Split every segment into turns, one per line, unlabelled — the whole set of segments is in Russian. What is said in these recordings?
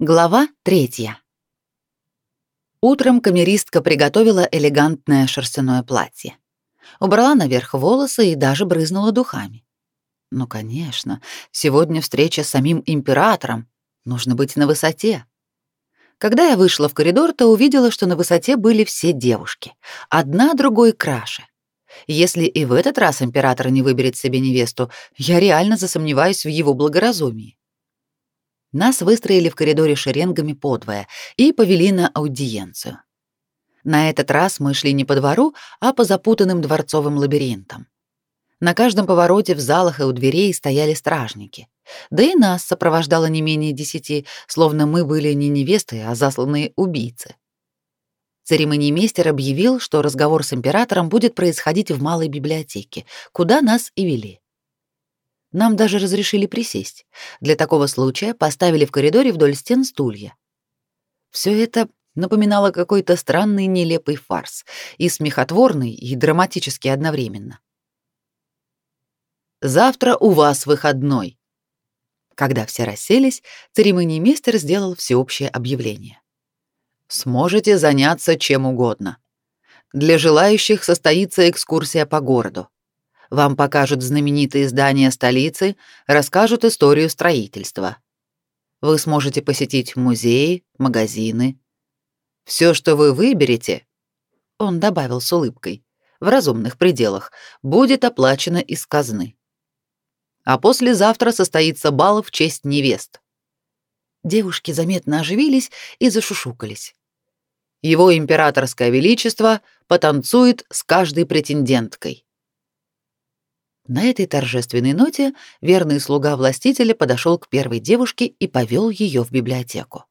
Глава третья. Утром камеристка приготовила элегантное шерстяное платье. Убрала наверх волосы и даже брызнула духами. Ну, конечно, сегодня встреча с самим императором. Нужно быть на высоте. Когда я вышла в коридор, то увидела, что на высоте были все девушки. Одна другой краше. Если и в этот раз император не выберет себе невесту, я реально засомневаюсь в его благоразумии. Нас выстроили в коридоре шеренгами подвое и повели на аудиенцию. На этот раз мы шли не по двору, а по запутанным дворцовым лабиринтам. На каждом повороте в залах и у дверей стояли стражники. Да и нас сопровождало не менее десяти, словно мы были не невесты, а засланные убийцы. Церемониймейстер объявил, что разговор с императором будет происходить в малой библиотеке, куда нас и вели. Нам даже разрешили присесть. Для такого случая поставили в коридоре вдоль стен стулья. Все это напоминало какой-то странный нелепый фарс, и смехотворный, и драматический одновременно. «Завтра у вас выходной». Когда все расселись, церемониймейстер сделал всеобщее объявление. «Сможете заняться чем угодно. Для желающих состоится экскурсия по городу. Вам покажут знаменитые здания столицы, расскажут историю строительства. Вы сможете посетить музеи, магазины. Все, что вы выберете, он добавил с улыбкой, в разумных пределах, будет оплачено из казны. А послезавтра состоится бал в честь невест. Девушки заметно оживились и зашушукались. Его императорское величество потанцует с каждой претенденткой. На этой торжественной ноте верный слуга властителя подошел к первой девушке и повел ее в библиотеку.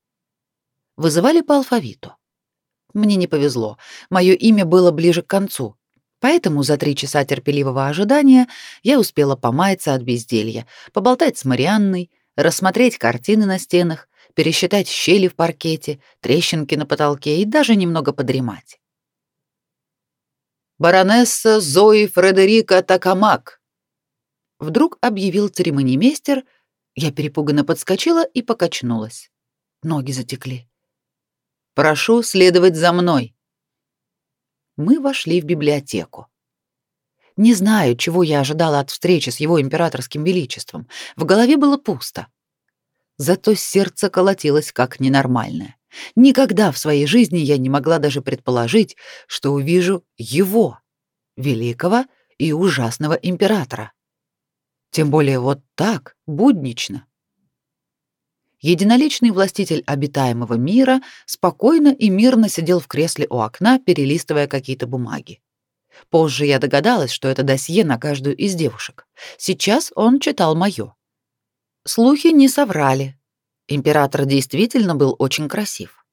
Вызывали по алфавиту. Мне не повезло, мое имя было ближе к концу, поэтому за три часа терпеливого ожидания я успела помаяться от безделья, поболтать с Марианной, рассмотреть картины на стенах, пересчитать щели в паркете, трещинки на потолке и даже немного подремать. «Баронесса Зои Фредерика Такамак», Вдруг объявил церемониймейстер, я перепуганно подскочила и покачнулась. Ноги затекли. «Прошу следовать за мной». Мы вошли в библиотеку. Не знаю, чего я ожидала от встречи с его императорским величеством. В голове было пусто. Зато сердце колотилось как ненормальное. Никогда в своей жизни я не могла даже предположить, что увижу его, великого и ужасного императора. Тем более вот так, буднично. Единоличный властитель обитаемого мира спокойно и мирно сидел в кресле у окна, перелистывая какие-то бумаги. Позже я догадалась, что это досье на каждую из девушек. Сейчас он читал моё. Слухи не соврали. Император действительно был очень красив.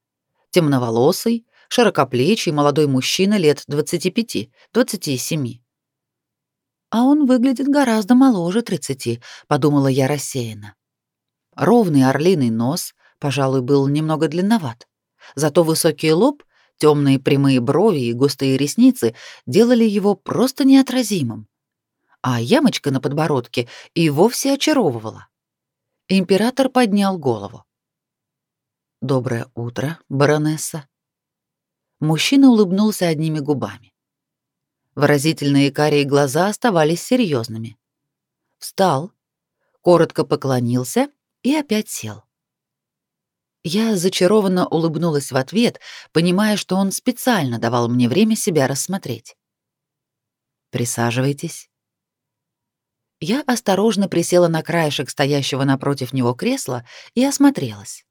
Темноволосый, широкоплечий молодой мужчина лет 25-27 а он выглядит гораздо моложе тридцати, подумала я рассеянно. Ровный орлиный нос, пожалуй, был немного длинноват. Зато высокий лоб, темные прямые брови и густые ресницы делали его просто неотразимым. А ямочка на подбородке и вовсе очаровывала. Император поднял голову. «Доброе утро, баронесса». Мужчина улыбнулся одними губами. Выразительные карие глаза оставались серьезными. Встал, коротко поклонился и опять сел. Я зачарованно улыбнулась в ответ, понимая, что он специально давал мне время себя рассмотреть. «Присаживайтесь». Я осторожно присела на краешек стоящего напротив него кресла и осмотрелась.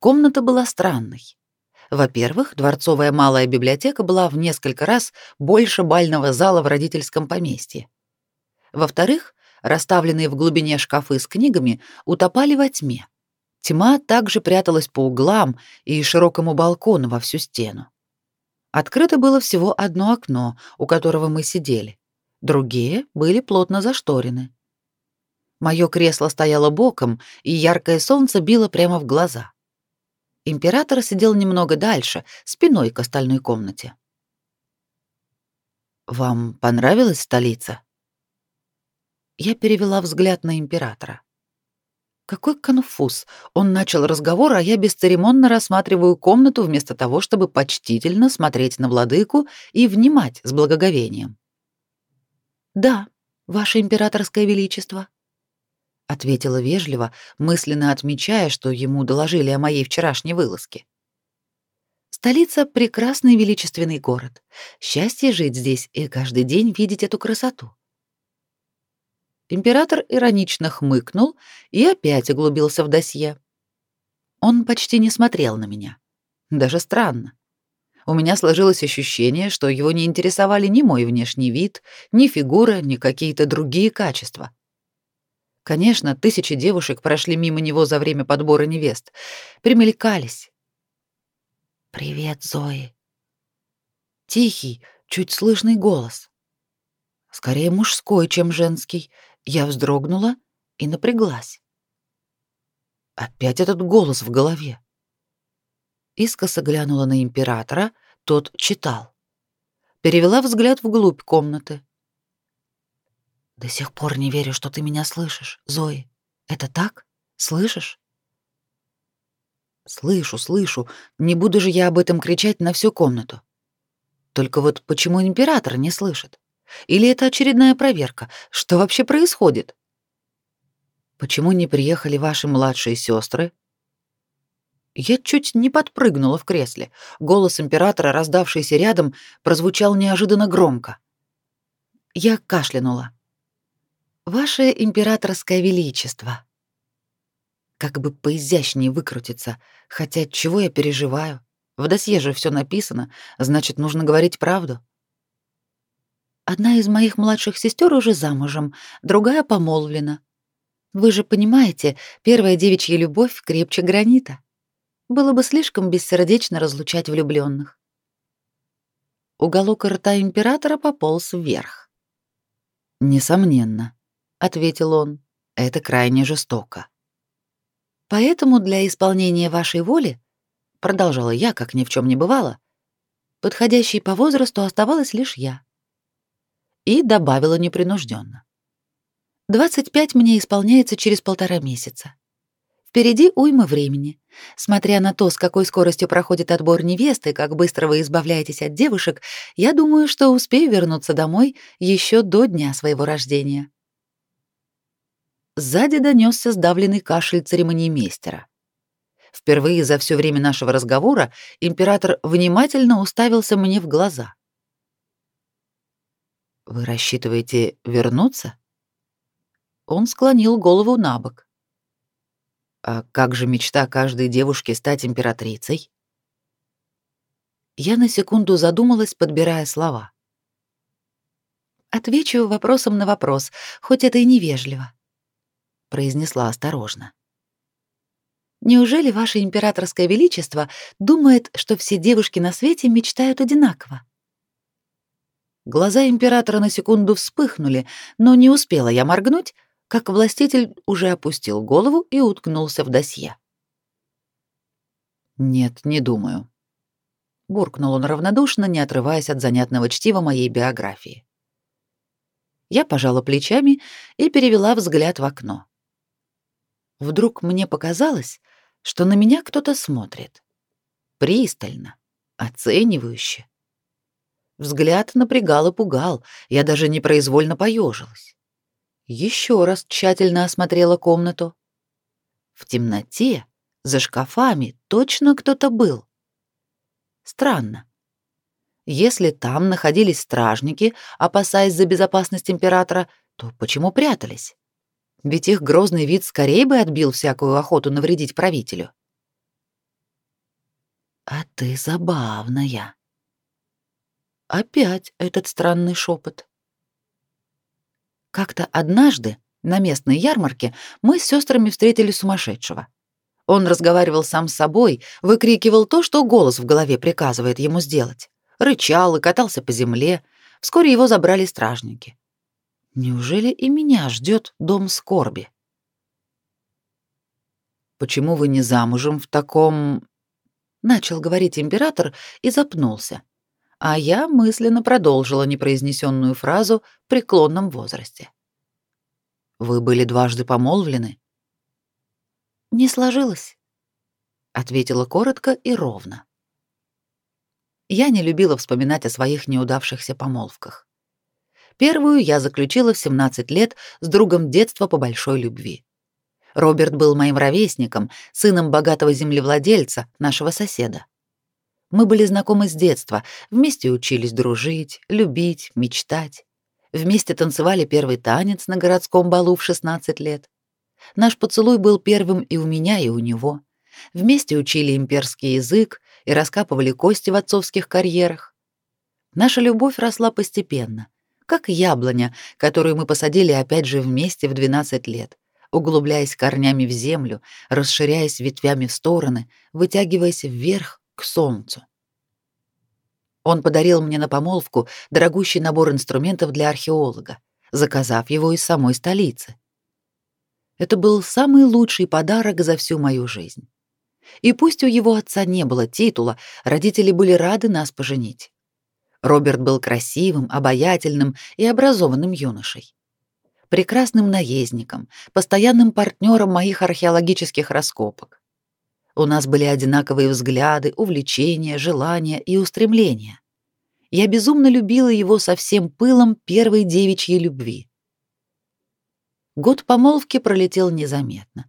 Комната была странной. Во-первых, дворцовая малая библиотека была в несколько раз больше бального зала в родительском поместье. Во-вторых, расставленные в глубине шкафы с книгами утопали во тьме. Тьма также пряталась по углам и широкому балкону во всю стену. Открыто было всего одно окно, у которого мы сидели. Другие были плотно зашторены. Моё кресло стояло боком, и яркое солнце било прямо в глаза. Император сидел немного дальше, спиной к остальной комнате. «Вам понравилась столица?» Я перевела взгляд на императора. Какой конфуз. Он начал разговор, а я бесцеремонно рассматриваю комнату вместо того, чтобы почтительно смотреть на владыку и внимать с благоговением. «Да, ваше императорское величество», — ответила вежливо, мысленно отмечая, что ему доложили о моей вчерашней вылазке. «Столица — прекрасный величественный город. Счастье жить здесь и каждый день видеть эту красоту. Император иронично хмыкнул и опять углубился в досье. Он почти не смотрел на меня. Даже странно. У меня сложилось ощущение, что его не интересовали ни мой внешний вид, ни фигура, ни какие-то другие качества. Конечно, тысячи девушек прошли мимо него за время подбора невест, примелькались. «Привет, Зои». Тихий, чуть слышный голос. Скорее мужской, чем женский, я вздрогнула и напряглась. Опять этот голос в голове. Искоса глянула на императора, тот читал. Перевела взгляд вглубь комнаты. До сих пор не верю, что ты меня слышишь, Зои. Это так? Слышишь? Слышу, слышу. Не буду же я об этом кричать на всю комнату. Только вот почему император не слышит? Или это очередная проверка? Что вообще происходит? Почему не приехали ваши младшие сестры? Я чуть не подпрыгнула в кресле. Голос императора, раздавшийся рядом, прозвучал неожиданно громко. Я кашлянула. Ваше императорское величество. Как бы поизящнее выкрутиться, хотя чего я переживаю? В досье же все написано, значит, нужно говорить правду. Одна из моих младших сестер уже замужем, другая помолвлена. Вы же понимаете, первая девичья любовь крепче гранита. Было бы слишком бессердечно разлучать влюбленных. Уголок рта императора пополз вверх. Несомненно, ответил он. Это крайне жестоко. Поэтому для исполнения вашей воли, продолжала я, как ни в чем не бывало, подходящей по возрасту оставалась лишь я и добавила непринужденно. «25 мне исполняется через полтора месяца. Впереди уйма времени. Смотря на то, с какой скоростью проходит отбор невесты, как быстро вы избавляетесь от девушек, я думаю, что успею вернуться домой еще до дня своего рождения». Сзади донесся сдавленный кашель церемониймейстера. Впервые за все время нашего разговора император внимательно уставился мне в глаза. Вы рассчитываете вернуться? Он склонил голову на бок. А как же мечта каждой девушки стать императрицей? Я на секунду задумалась, подбирая слова. Отвечу вопросом на вопрос, хоть это и невежливо, произнесла осторожно. Неужели ваше императорское величество думает, что все девушки на свете мечтают одинаково? Глаза императора на секунду вспыхнули, но не успела я моргнуть, как властитель уже опустил голову и уткнулся в досье. «Нет, не думаю», — буркнул он равнодушно, не отрываясь от занятного чтива моей биографии. Я пожала плечами и перевела взгляд в окно. Вдруг мне показалось, что на меня кто-то смотрит. Пристально, оценивающе. Взгляд напрягал и пугал, я даже непроизвольно поежилась. Еще раз тщательно осмотрела комнату. В темноте, за шкафами, точно кто-то был. Странно. Если там находились стражники, опасаясь за безопасность императора, то почему прятались? Ведь их грозный вид скорее бы отбил всякую охоту навредить правителю. «А ты забавная», Опять этот странный шепот. Как-то однажды на местной ярмарке мы с сестрами встретили сумасшедшего. Он разговаривал сам с собой, выкрикивал то, что голос в голове приказывает ему сделать. Рычал и катался по земле. Вскоре его забрали стражники. Неужели и меня ждет дом скорби? Почему вы не замужем в таком начал говорить император и запнулся а я мысленно продолжила непроизнесенную фразу в преклонном возрасте. Вы были дважды помолвлены? Не сложилось, ответила коротко и ровно. Я не любила вспоминать о своих неудавшихся помолвках. Первую я заключила в 17 лет с другом детства по большой любви. Роберт был моим ровесником, сыном богатого землевладельца, нашего соседа. Мы были знакомы с детства, вместе учились дружить, любить, мечтать. Вместе танцевали первый танец на городском балу в 16 лет. Наш поцелуй был первым и у меня, и у него. Вместе учили имперский язык и раскапывали кости в отцовских карьерах. Наша любовь росла постепенно, как яблоня, которую мы посадили опять же вместе в 12 лет, углубляясь корнями в землю, расширяясь ветвями в стороны, вытягиваясь вверх к солнцу. Он подарил мне на помолвку дорогущий набор инструментов для археолога, заказав его из самой столицы. Это был самый лучший подарок за всю мою жизнь. И пусть у его отца не было титула, родители были рады нас поженить. Роберт был красивым, обаятельным и образованным юношей. Прекрасным наездником, постоянным партнером моих археологических раскопок. У нас были одинаковые взгляды, увлечения, желания и устремления. Я безумно любила его со всем пылом первой девичьей любви. Год помолвки пролетел незаметно.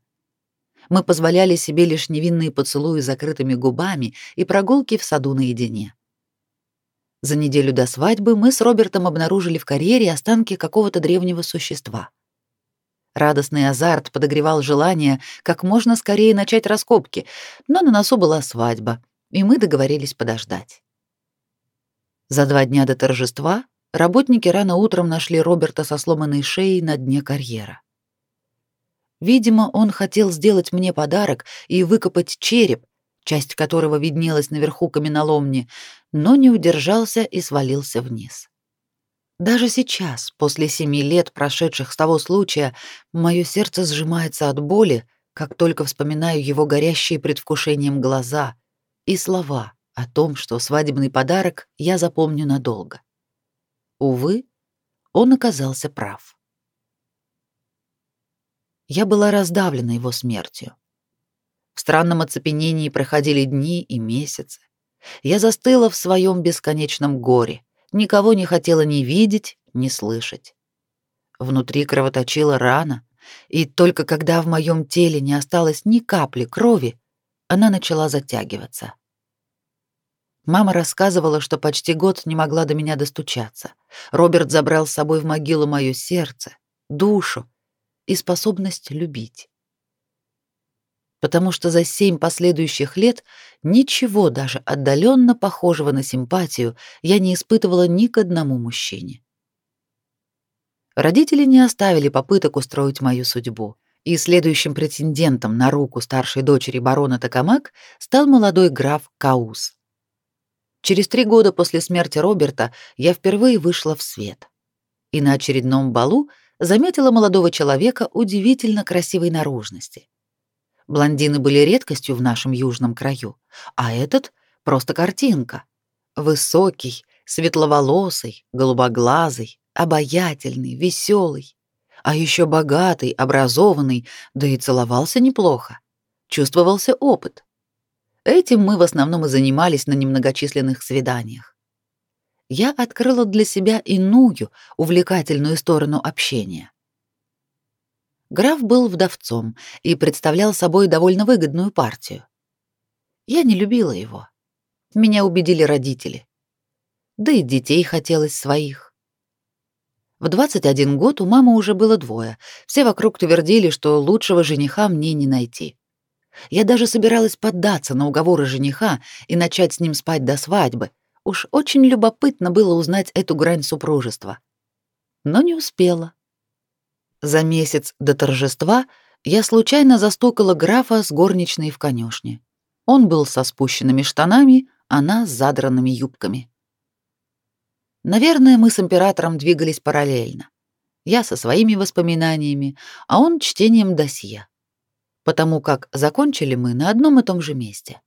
Мы позволяли себе лишь невинные поцелуи закрытыми губами и прогулки в саду наедине. За неделю до свадьбы мы с Робертом обнаружили в карьере останки какого-то древнего существа. Радостный азарт подогревал желание как можно скорее начать раскопки, но на носу была свадьба, и мы договорились подождать. За два дня до торжества работники рано утром нашли Роберта со сломанной шеей на дне карьера. Видимо, он хотел сделать мне подарок и выкопать череп, часть которого виднелась наверху каменоломни, но не удержался и свалился вниз. Даже сейчас, после семи лет, прошедших с того случая, мое сердце сжимается от боли, как только вспоминаю его горящие предвкушением глаза и слова о том, что свадебный подарок я запомню надолго. Увы, он оказался прав. Я была раздавлена его смертью. В странном оцепенении проходили дни и месяцы. Я застыла в своем бесконечном горе, никого не хотела ни видеть, ни слышать. Внутри кровоточила рана, и только когда в моем теле не осталось ни капли крови, она начала затягиваться. Мама рассказывала, что почти год не могла до меня достучаться. Роберт забрал с собой в могилу мое сердце, душу и способность любить. Потому что за семь последующих лет ничего даже отдаленно похожего на симпатию я не испытывала ни к одному мужчине. Родители не оставили попыток устроить мою судьбу, и следующим претендентом на руку старшей дочери барона Такамак стал молодой граф Каус. Через три года после смерти Роберта я впервые вышла в свет. И на очередном балу заметила молодого человека удивительно красивой наружности. Блондины были редкостью в нашем южном краю, а этот — просто картинка. Высокий, светловолосый, голубоглазый, обаятельный, веселый, а еще богатый, образованный, да и целовался неплохо. Чувствовался опыт. Этим мы в основном и занимались на немногочисленных свиданиях я открыла для себя иную, увлекательную сторону общения. Граф был вдовцом и представлял собой довольно выгодную партию. Я не любила его. Меня убедили родители. Да и детей хотелось своих. В 21 год у мамы уже было двое. Все вокруг твердили, что лучшего жениха мне не найти. Я даже собиралась поддаться на уговоры жениха и начать с ним спать до свадьбы, Уж очень любопытно было узнать эту грань супружества. Но не успела. За месяц до торжества я случайно застукала графа с горничной в конюшне. Он был со спущенными штанами, она с задранными юбками. Наверное, мы с императором двигались параллельно. Я со своими воспоминаниями, а он чтением досье. Потому как закончили мы на одном и том же месте.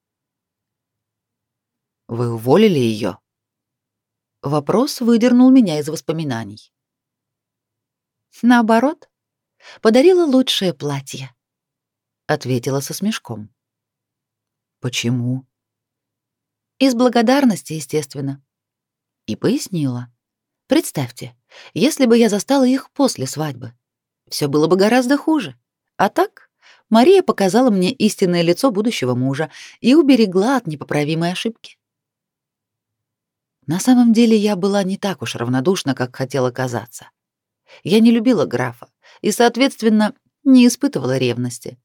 Вы уволили ее? Вопрос выдернул меня из воспоминаний. Наоборот, подарила лучшее платье. ответила со смешком. Почему? Из благодарности, естественно. И пояснила. Представьте, если бы я застала их после свадьбы, все было бы гораздо хуже. А так, Мария показала мне истинное лицо будущего мужа и уберегла от непоправимой ошибки. На самом деле я была не так уж равнодушна, как хотела казаться. Я не любила графа и, соответственно, не испытывала ревности.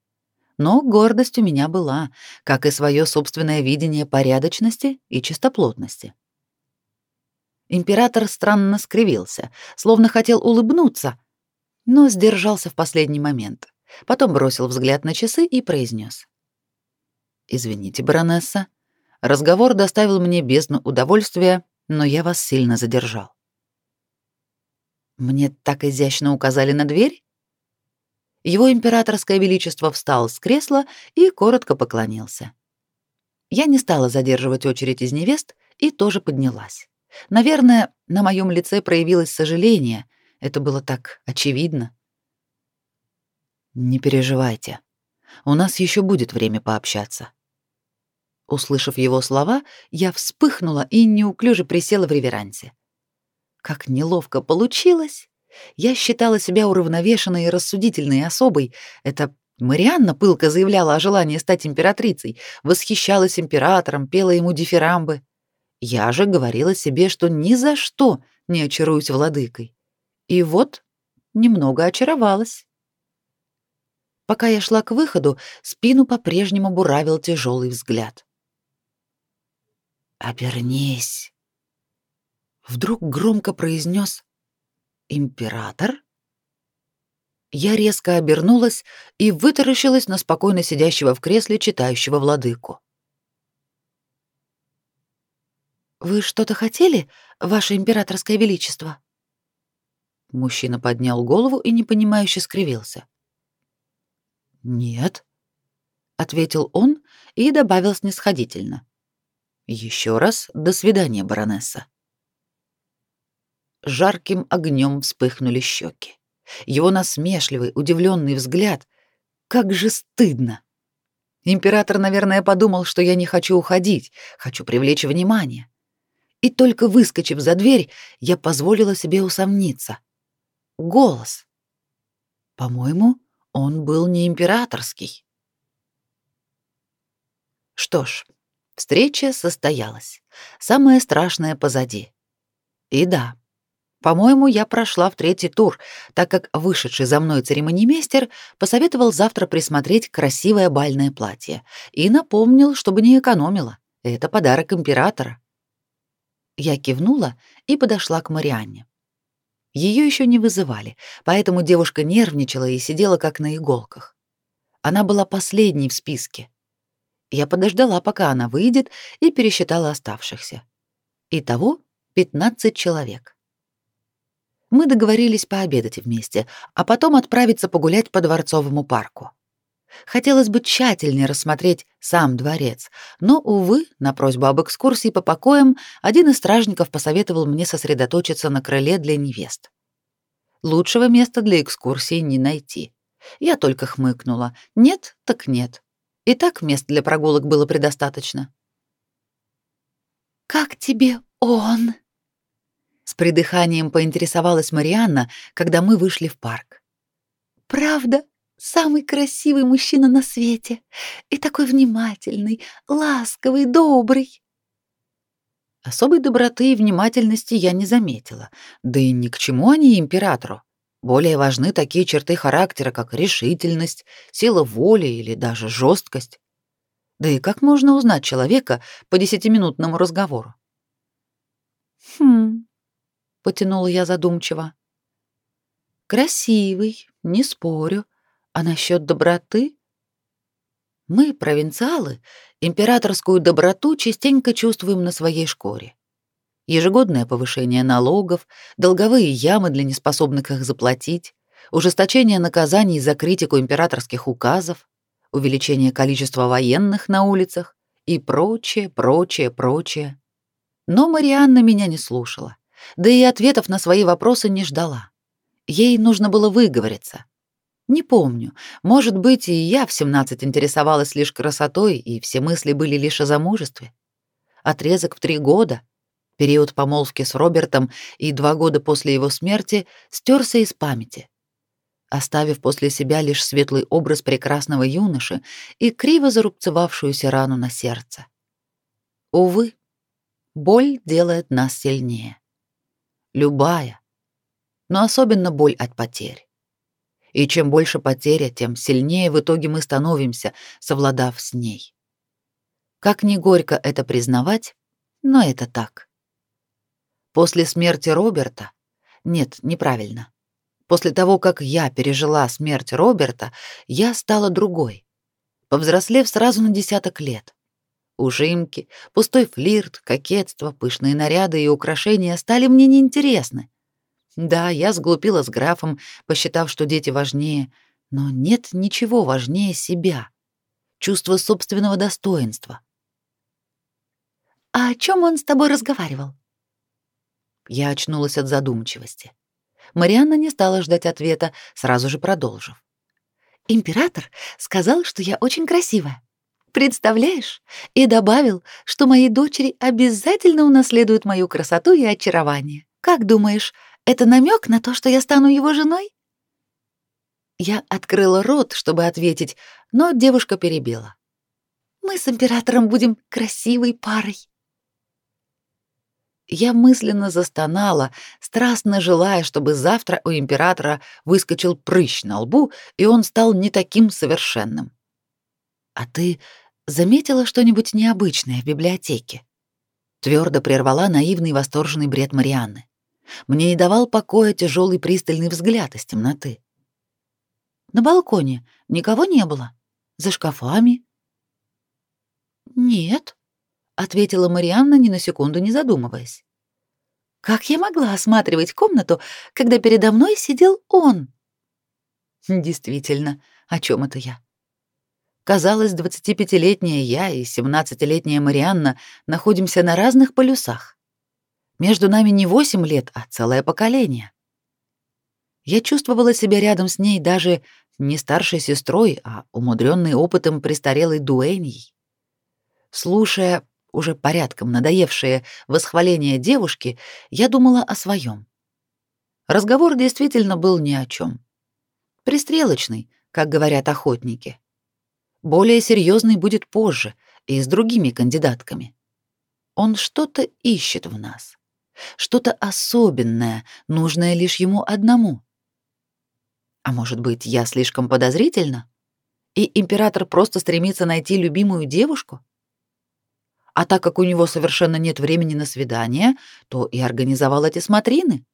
Но гордость у меня была, как и свое собственное видение порядочности и чистоплотности. Император странно скривился, словно хотел улыбнуться, но сдержался в последний момент. Потом бросил взгляд на часы и произнес: «Извините, баронесса, разговор доставил мне бездну удовольствия, но я вас сильно задержал». Мне так изящно указали на дверь? Его императорское величество встал с кресла и коротко поклонился. Я не стала задерживать очередь из невест и тоже поднялась. Наверное, на моем лице проявилось сожаление. Это было так очевидно. Не переживайте. У нас еще будет время пообщаться. Услышав его слова, я вспыхнула и неуклюже присела в реверансе. Как неловко получилось. Я считала себя уравновешенной и рассудительной особой. Это Марианна пылко заявляла о желании стать императрицей, восхищалась императором, пела ему дифирамбы. Я же говорила себе, что ни за что не очаруюсь владыкой. И вот немного очаровалась. Пока я шла к выходу, спину по-прежнему буравил тяжелый взгляд. «Обернись!» Вдруг громко произнес «Император?» Я резко обернулась и вытаращилась на спокойно сидящего в кресле читающего владыку. «Вы что-то хотели, ваше императорское величество?» Мужчина поднял голову и непонимающе скривился. «Нет», — ответил он и добавил снисходительно. «Еще раз до свидания, баронесса». Жарким огнем вспыхнули щеки. Его насмешливый, удивленный взгляд. Как же стыдно! Император, наверное, подумал, что я не хочу уходить, хочу привлечь внимание и только выскочив за дверь, я позволила себе усомниться. Голос. По-моему, он был не императорский. Что ж, встреча состоялась. Самое страшное позади. И да, по-моему, я прошла в третий тур, так как вышедший за мной церемонимейстер посоветовал завтра присмотреть красивое бальное платье и напомнил, чтобы не экономила. Это подарок императора. Я кивнула и подошла к Марианне. Ее еще не вызывали, поэтому девушка нервничала и сидела как на иголках. Она была последней в списке. Я подождала, пока она выйдет, и пересчитала оставшихся. Итого 15 человек. Мы договорились пообедать вместе, а потом отправиться погулять по Дворцовому парку. Хотелось бы тщательнее рассмотреть сам дворец, но, увы, на просьбу об экскурсии по покоям один из стражников посоветовал мне сосредоточиться на крыле для невест. Лучшего места для экскурсии не найти. Я только хмыкнула. Нет, так нет. И так мест для прогулок было предостаточно. «Как тебе он?» С придыханием поинтересовалась Марианна, когда мы вышли в парк. «Правда?» Самый красивый мужчина на свете. И такой внимательный, ласковый, добрый. Особой доброты и внимательности я не заметила. Да и ни к чему они императору. Более важны такие черты характера, как решительность, сила воли или даже жесткость. Да и как можно узнать человека по десятиминутному разговору? «Хм...» — потянула я задумчиво. «Красивый, не спорю, а насчет доброты? Мы, провинциалы, императорскую доброту частенько чувствуем на своей шкуре. Ежегодное повышение налогов, долговые ямы для неспособных их заплатить, ужесточение наказаний за критику императорских указов, увеличение количества военных на улицах и прочее, прочее, прочее. Но Марианна меня не слушала, да и ответов на свои вопросы не ждала. Ей нужно было выговориться — Не помню. Может быть, и я в 17 интересовалась лишь красотой, и все мысли были лишь о замужестве. Отрезок в три года, период помолвки с Робертом и два года после его смерти стерся из памяти, оставив после себя лишь светлый образ прекрасного юноши и криво зарубцевавшуюся рану на сердце. Увы, боль делает нас сильнее. Любая, но особенно боль от потерь. И чем больше потеря, тем сильнее в итоге мы становимся, совладав с ней. Как ни горько это признавать, но это так. После смерти Роберта... Нет, неправильно. После того, как я пережила смерть Роберта, я стала другой, повзрослев сразу на десяток лет. Ужимки, пустой флирт, кокетство, пышные наряды и украшения стали мне неинтересны. Да, я сглупила с графом, посчитав, что дети важнее, но нет ничего важнее себя, чувства собственного достоинства.
«А о чем он с тобой разговаривал?»
Я очнулась от задумчивости. Марианна не стала ждать ответа, сразу же продолжив.
«Император сказал, что я очень красивая. Представляешь? И добавил, что мои дочери обязательно унаследуют мою красоту и очарование. Как думаешь, это намек на то, что я стану его женой?
Я открыла рот, чтобы ответить, но девушка перебила.
Мы с императором будем красивой парой.
Я мысленно застонала, страстно желая, чтобы завтра у императора выскочил прыщ на лбу, и он стал не таким совершенным. А ты заметила что-нибудь необычное в библиотеке? Твердо прервала наивный восторженный бред Марианны. Мне не давал покоя тяжелый пристальный взгляд из темноты. На балконе никого не было. За шкафами.
Нет, ответила Марианна, ни на секунду не задумываясь. Как я могла осматривать комнату, когда передо мной сидел он?
Действительно, о чем это я? Казалось, 25-летняя я и 17-летняя Марианна находимся на разных полюсах. Между нами не восемь лет, а целое поколение. Я чувствовала себя рядом с ней даже не старшей сестрой, а умудренной опытом престарелой дуэньей. Слушая уже порядком надоевшее восхваление девушки, я думала о своем. Разговор действительно был ни о чем. Пристрелочный, как говорят охотники. Более серьезный будет позже и с другими кандидатками. Он что-то ищет в нас. Что-то особенное, нужное лишь ему одному. А может быть, я слишком подозрительна? И император просто стремится найти любимую девушку? А так как у него совершенно нет времени на свидание, то и организовал эти смотрины.